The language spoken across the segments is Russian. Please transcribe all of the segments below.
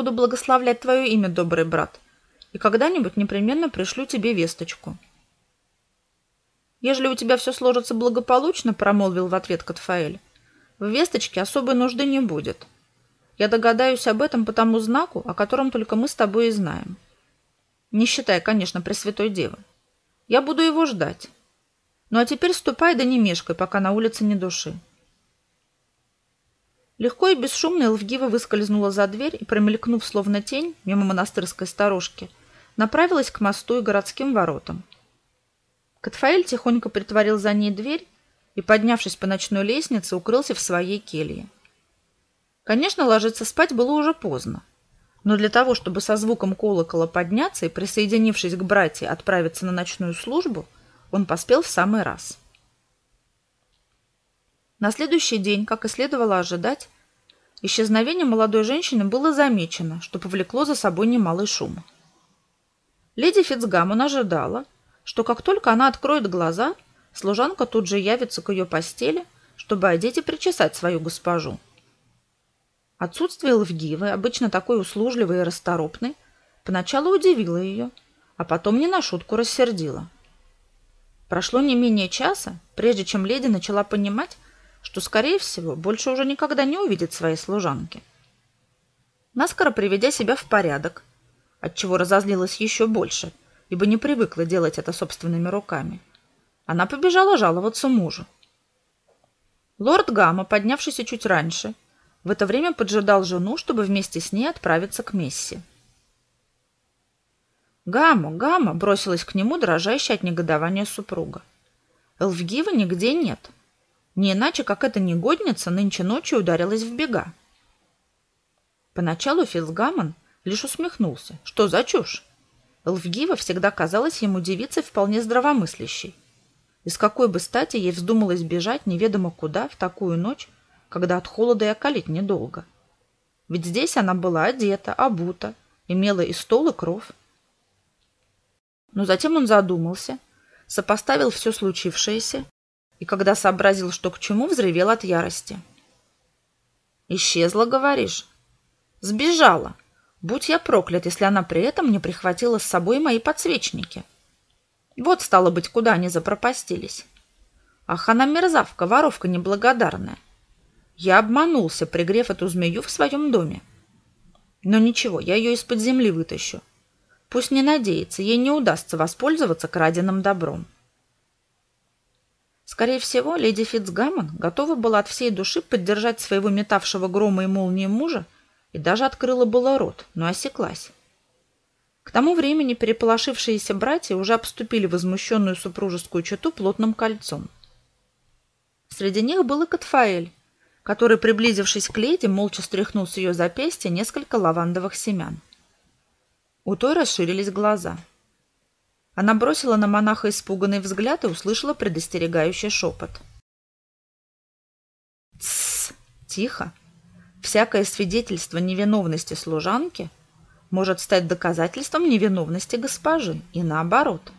буду благословлять твое имя, добрый брат, и когда-нибудь непременно пришлю тебе весточку». «Ежели у тебя все сложится благополучно», — промолвил в ответ Катфаэль, — «в весточке особой нужды не будет. Я догадаюсь об этом по тому знаку, о котором только мы с тобой и знаем. Не считая, конечно, Пресвятой Девы. Я буду его ждать. Ну а теперь ступай да не мешкай, пока на улице не души». Легко и бесшумно Элвгива выскользнула за дверь и, промелькнув словно тень мимо монастырской сторожки, направилась к мосту и городским воротам. Катфаэль тихонько притворил за ней дверь и, поднявшись по ночной лестнице, укрылся в своей келье. Конечно, ложиться спать было уже поздно, но для того, чтобы со звуком колокола подняться и, присоединившись к братье, отправиться на ночную службу, он поспел в самый раз. На следующий день, как и следовало ожидать, исчезновение молодой женщины было замечено, что повлекло за собой немалый шум. Леди Фицгаммон ожидала, что как только она откроет глаза, служанка тут же явится к ее постели, чтобы одеть и причесать свою госпожу. Отсутствие Лавгивы, обычно такой услужливой и расторопной, поначалу удивило ее, а потом не на шутку рассердило. Прошло не менее часа, прежде чем леди начала понимать, что, скорее всего, больше уже никогда не увидит своей служанки. Наскоро приведя себя в порядок, отчего разозлилась еще больше, ибо не привыкла делать это собственными руками, она побежала жаловаться мужу. Лорд Гамма, поднявшийся чуть раньше, в это время поджидал жену, чтобы вместе с ней отправиться к Месси. «Гамма, Гамма!» — бросилась к нему, дрожащая от негодования супруга. «Элвгива нигде нет. Не иначе, как эта негодница нынче ночью ударилась в бега. Поначалу Филсгаммон лишь усмехнулся. Что за чушь? Элфгива всегда казалась ему девицей вполне здравомыслящей. И с какой бы стати ей вздумалось бежать неведомо куда в такую ночь, когда от холода и околить недолго. Ведь здесь она была одета, обута, имела и стол, и кров. Но затем он задумался, сопоставил все случившееся и когда сообразил, что к чему, взревел от ярости. «Исчезла, говоришь?» «Сбежала. Будь я проклят, если она при этом не прихватила с собой мои подсвечники. Вот, стало быть, куда они запропастились. Ах, она мерзавка, воровка неблагодарная. Я обманулся, пригрев эту змею в своем доме. Но ничего, я ее из-под земли вытащу. Пусть не надеется, ей не удастся воспользоваться краденым добром. Скорее всего, леди Фитцгаммон готова была от всей души поддержать своего метавшего грома и молнии мужа и даже открыла было рот, но осеклась. К тому времени переполошившиеся братья уже обступили возмущенную супружескую чету плотным кольцом. Среди них был и Катфаэль, который, приблизившись к леди, молча стряхнул с ее запястья несколько лавандовых семян. У той расширились глаза – она бросила на монаха испуганный взгляд и услышала предостерегающий шепот. «Тссс! Тихо! Всякое свидетельство невиновности служанки может стать доказательством невиновности госпожи, и наоборот».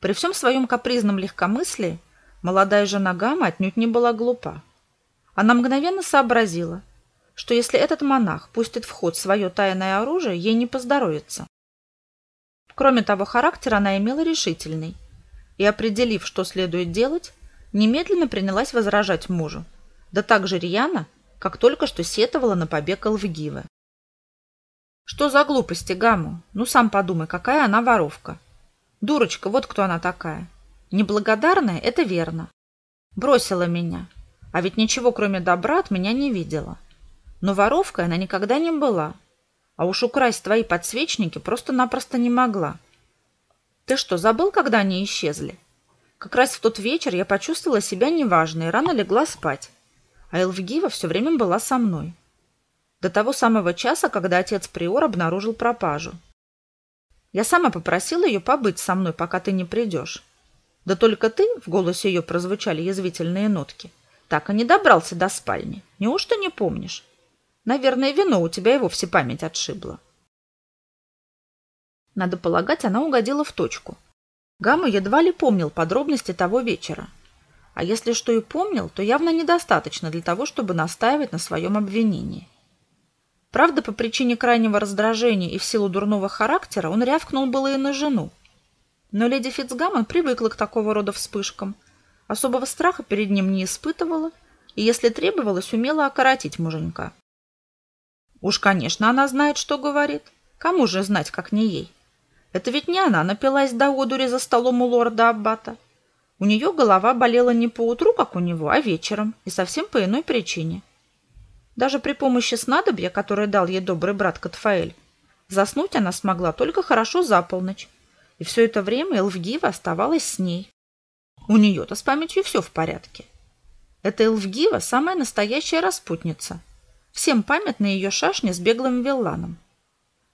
При всем своем капризном легкомыслии молодая жена Гамма отнюдь не была глупа. Она мгновенно сообразила, что если этот монах пустит в ход свое тайное оружие, ей не поздоровится. Кроме того, характер она имела решительный. И, определив, что следует делать, немедленно принялась возражать мужу. Да так же рьяно, как только что сетовала на побег Алвгивы. Что за глупости, Гаму? Ну, сам подумай, какая она воровка. Дурочка, вот кто она такая. Неблагодарная – это верно. Бросила меня. А ведь ничего, кроме добра, от меня не видела. Но воровкой она никогда не была – а уж украсть твои подсвечники просто-напросто не могла. Ты что, забыл, когда они исчезли? Как раз в тот вечер я почувствовала себя неважной и рано легла спать. А Элвгива все время была со мной. До того самого часа, когда отец Приор обнаружил пропажу. Я сама попросила ее побыть со мной, пока ты не придешь. Да только ты, в голосе ее прозвучали язвительные нотки, так и не добрался до спальни. Неужто не помнишь? Наверное, вино у тебя и вовсе память отшибла. Надо полагать, она угодила в точку. Гамма едва ли помнил подробности того вечера. А если что и помнил, то явно недостаточно для того, чтобы настаивать на своем обвинении. Правда, по причине крайнего раздражения и в силу дурного характера он рявкнул было и на жену. Но леди Фитцгаммон привыкла к такого рода вспышкам, особого страха перед ним не испытывала и, если требовалось, умела окоротить муженька. Уж, конечно, она знает, что говорит. Кому же знать, как не ей? Это ведь не она напилась до одури за столом у лорда Аббата. У нее голова болела не по утру, как у него, а вечером, и совсем по иной причине. Даже при помощи снадобья, которое дал ей добрый брат Катфаэль, заснуть она смогла только хорошо за полночь, и все это время Элвгива оставалась с ней. У нее-то с памятью все в порядке. Эта Элвгива – самая настоящая распутница. Всем памятна ее шашня с беглым вилланом.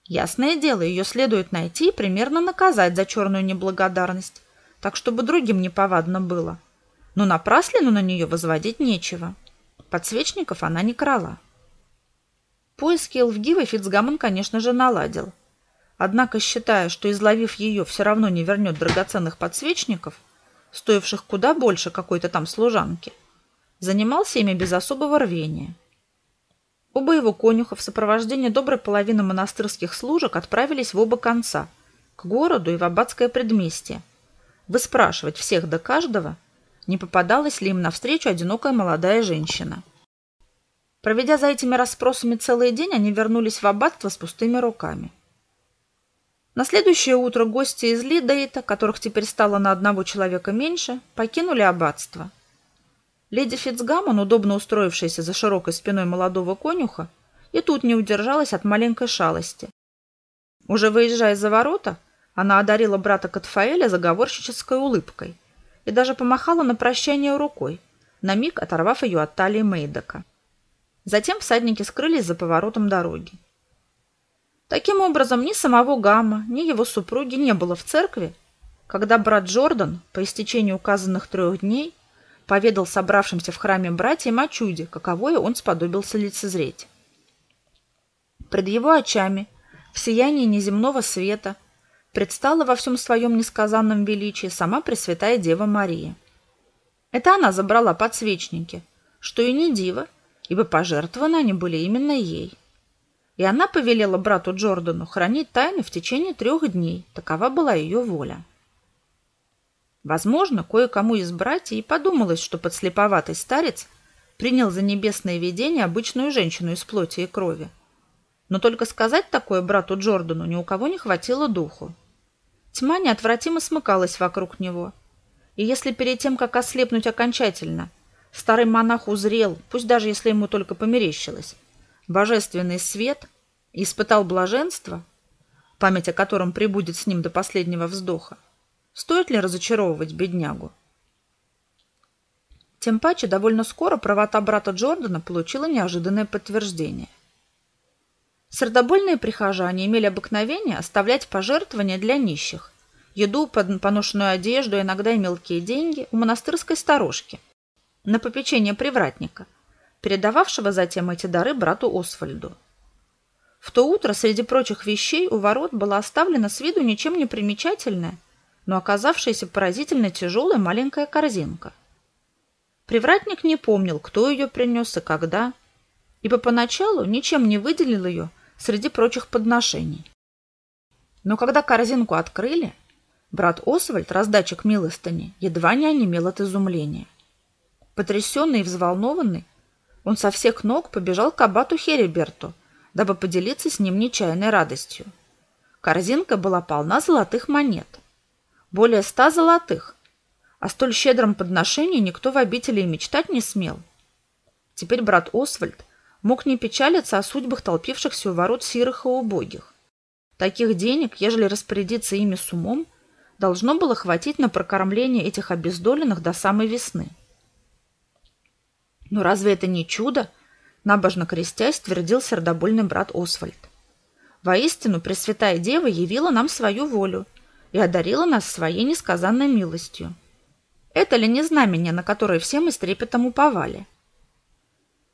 Ясное дело, ее следует найти и примерно наказать за черную неблагодарность, так чтобы другим неповадно было. Но напраслину на нее возводить нечего. Подсвечников она не крала. Поиски Элвгивы Фицгамон, конечно же, наладил. Однако, считая, что, изловив ее, все равно не вернет драгоценных подсвечников, стоивших куда больше какой-то там служанки, занимался ими без особого рвения. Оба его конюха в сопровождении доброй половины монастырских служек отправились в оба конца, к городу и в аббатское предместье, выспрашивать всех до каждого, не попадалась ли им навстречу одинокая молодая женщина. Проведя за этими расспросами целый день, они вернулись в аббатство с пустыми руками. На следующее утро гости из Лидейта, которых теперь стало на одного человека меньше, покинули аббатство. Леди Фицгаммон, удобно устроившаяся за широкой спиной молодого конюха, и тут не удержалась от маленькой шалости. Уже выезжая за ворота, она одарила брата Катфаэля заговорщической улыбкой – и даже помахала на прощание рукой, на миг оторвав ее от талии Мейдока. Затем всадники скрылись за поворотом дороги. Таким образом, ни самого Гамма, ни его супруги не было в церкви, когда брат Джордан, по истечении указанных трех дней, поведал собравшимся в храме братьям о чуде, каковое он сподобился лицезреть. Пред его очами, в сиянии неземного света – предстала во всем своем несказанном величии сама Пресвятая Дева Мария. Это она забрала подсвечники, что и не диво, ибо пожертвованы они были именно ей. И она повелела брату Джордану хранить тайну в течение трех дней, такова была ее воля. Возможно, кое-кому из братьев и подумалось, что подслеповатый старец принял за небесное видение обычную женщину из плоти и крови. Но только сказать такое брату Джордану ни у кого не хватило духу. Тьма неотвратимо смыкалась вокруг него. И если перед тем, как ослепнуть окончательно, старый монах узрел, пусть даже если ему только померещилось, божественный свет испытал блаженство, память о котором прибудет с ним до последнего вздоха, стоит ли разочаровывать беднягу? Тем паче довольно скоро правота брата Джордана получила неожиданное подтверждение. Сердобольные прихожане имели обыкновение оставлять пожертвования для нищих, еду, поношенную одежду, иногда и мелкие деньги у монастырской сторожки на попечение привратника, передававшего затем эти дары брату Освальду. В то утро среди прочих вещей у ворот была оставлена с виду ничем не примечательная, но оказавшаяся поразительно тяжелая маленькая корзинка. Привратник не помнил, кто ее принес и когда, ибо поначалу ничем не выделил ее среди прочих подношений. Но когда корзинку открыли, брат Освальд, раздатчик милостыни, едва не онемел от изумления. Потрясенный и взволнованный, он со всех ног побежал к аббату Хериберту, дабы поделиться с ним нечаянной радостью. Корзинка была полна золотых монет. Более ста золотых. О столь щедром подношении никто в обители и мечтать не смел. Теперь брат Освальд мог не печалиться о судьбах толпившихся у ворот сирых и убогих. Таких денег, ежели распорядиться ими с умом, должно было хватить на прокормление этих обездоленных до самой весны. Но разве это не чудо? Набожно крестясь, твердил сердобольный брат Освальд. Воистину, Пресвятая Дева явила нам свою волю и одарила нас своей несказанной милостью. Это ли не знамение, на которое все мы с трепетом уповали?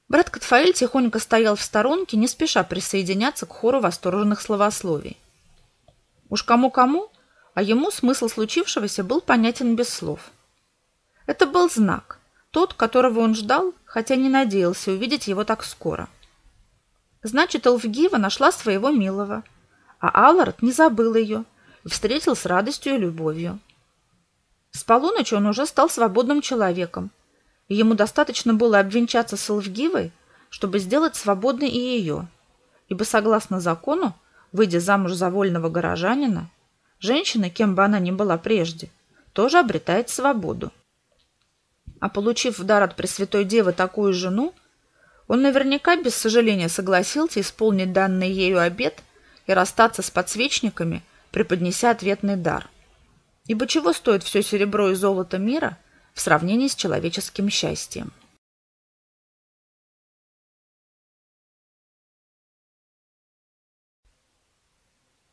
Брат Катфаэль тихонько стоял в сторонке, не спеша присоединяться к хору восторженных словословий. Уж кому-кому, а ему смысл случившегося был понятен без слов. Это был знак, тот, которого он ждал, хотя не надеялся увидеть его так скоро. Значит, Элфгива нашла своего милого, а Аллард не забыл ее встретил с радостью и любовью. С полуночи он уже стал свободным человеком, ему достаточно было обвенчаться с Элфгивой, чтобы сделать свободной и ее, ибо, согласно закону, выйдя замуж за вольного горожанина, женщина, кем бы она ни была прежде, тоже обретает свободу. А получив в дар от Пресвятой Девы такую жену, он наверняка без сожаления согласился исполнить данный ею обет и расстаться с подсвечниками, преподнеся ответный дар. Ибо чего стоит все серебро и золото мира в сравнении с человеческим счастьем?